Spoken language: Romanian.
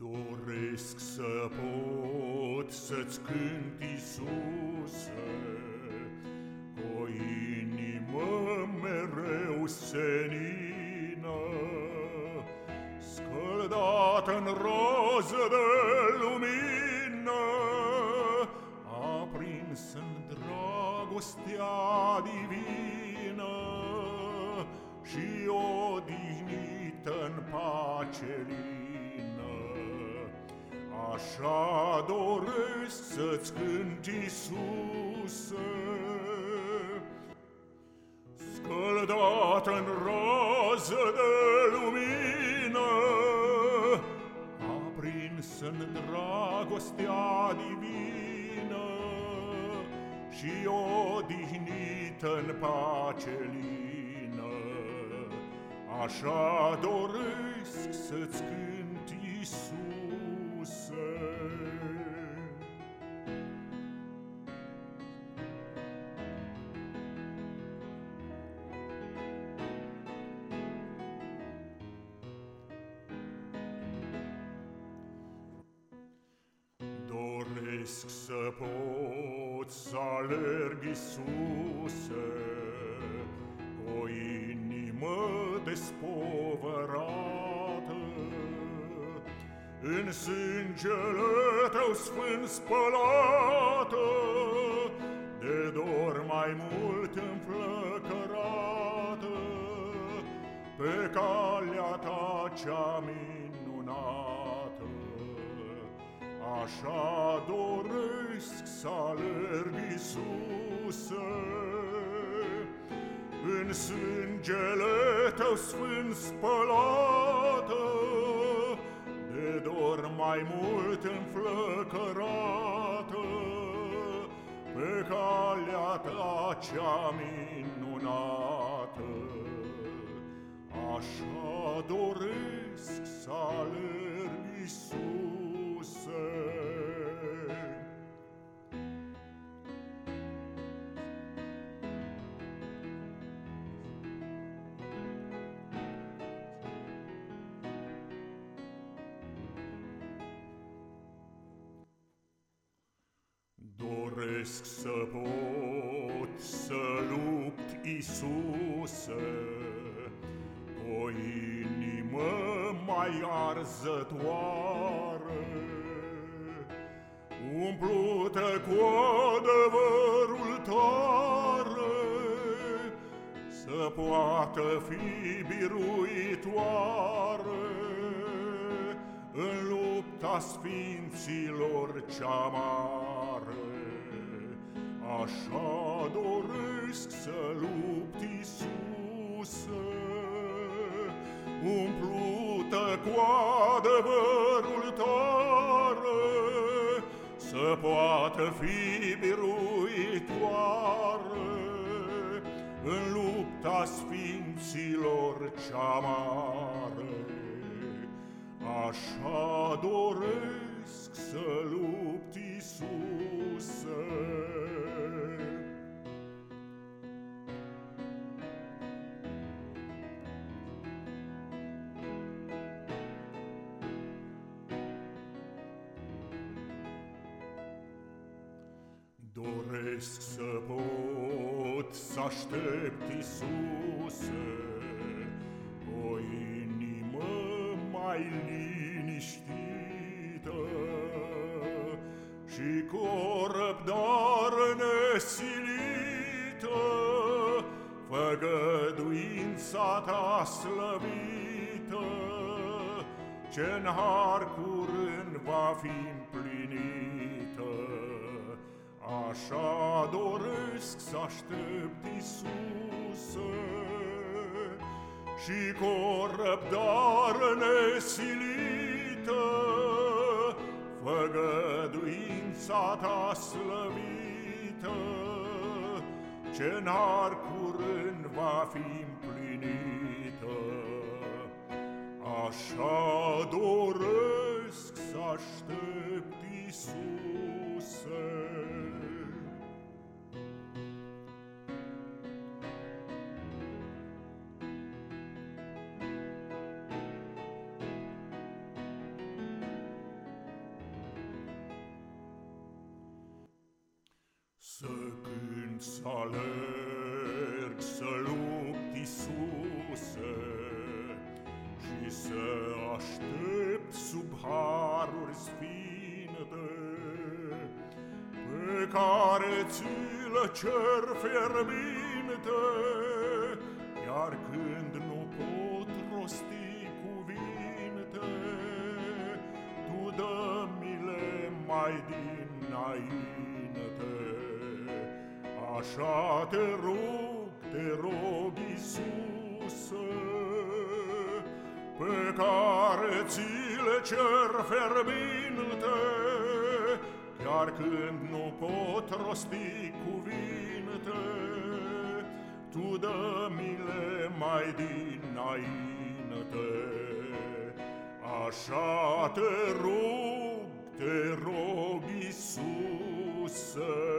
Doresc să pot să-ți cânt, Iisuse, Cu o inimă mereu senină, Scăldată în roză de lumină, Aprins în dragostea divină Și odihnită în pace lină. Așa doresc să-ți cânt, Iisuse, Scăldat în rază de lumină, Aprins în dragostea divină Și odihnit în pace lină. Așa doresc să-ți cânt, Doresc să pot să alerg, Iisuse, Cu o inimă despovărată, În sângele Tău sfânt spălată, De dor mai mult înflăcărată, Pe calea Ta cea minunată. Așa doresc să alerg, Iisuse, În sângele Tău sfânt spălată, De dor mai mult înflăcărată, Pe calea Ta cea minunată. Așa Doresc să pot să lupt, Iisuse, Cu o inimă mai arzătoare, Umplută cu adevărul tare, Să poată fi biruitoare În lupta sfinților cea mare. Așa doresc să lupt, Iisuse, Umplută cu adevărul tare, Să poată fi biruitoare În lupta sfinților cea mare. Așa doresc să lupt, Iisuse. Doresc să pot să aștept, Iisuse, o inimă mai liniștită și cu o răbdare nesilită, făgăduința ta slăvită, ce-n har curând va fi împlinită. Așa doresc să aștept, Iisuse, Și cu o răbdare nesilită, Făgăduința ta slăvită, Ce n-ar curând va fi împlinită. Așa doresc să aștept, Iisuse. Când să alerg, să lupt, Iisuse, Și să aștept sub haruri sfinte, Pe care ți le cer fierbinte, Iar când nu pot rosti cuvinte, Tu dă-mi-le mai dinainte. Așa te rog, te rog, Iisuse, Pe care ți le cer ferbinte, Chiar când nu pot rosti cuvinte, Tu dă-mi-le mai dinainte. Așa te rog, te rog, Iisuse,